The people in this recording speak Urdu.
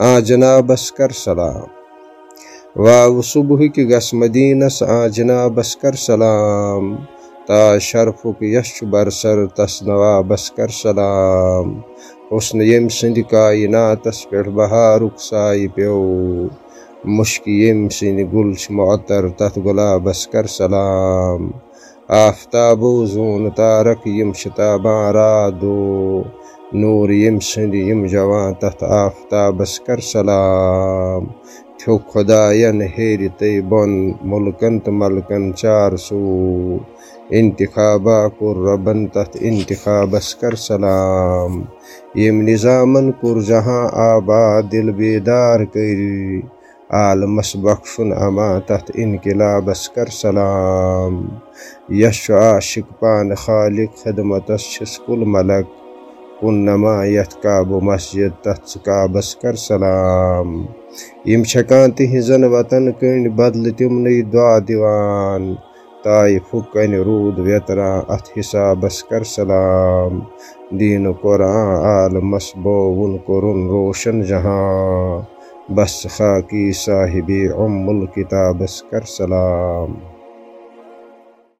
آ جنابس کر سلام۔ واو صبح کی گس مدینس، آ جنابس کر سلام۔ تا شرفک یش برسر تس نوابس کر سلام۔ حسن یم سند کائناتس پہ بہارک سائے پیو۔ مشک یم سند گل معطر تت گلابس کر سلام۔ آفتاب زون تارک یم شتاباں رادو یم سند یم جوان تت آفتابس کر سلام۔ تھو خداین ہیر تی بون ملکن تو ملکن چار سو۔ انتخابا کور ربن تت انتخابس کر سلام۔ یم نظامن کور جہاں آباد دل بیدار کری۔ عالمس بخشن اما تت انقلابس کر سلام۔ یش عاشق پان خالق خدمتس چھس کل ملک۔ کن نما یت کعب مسجد تت کعبس کر سلام۔ یم چھکان تہذن وطن کن بدل تمنی دعا دیوان تائف کن رود ویترا ات حسابس کر سلام۔ دین قرآن عالمس بوون کرن روشن جہاں۔ بس خاکی صاحبی ام الکتابس کر سلام۔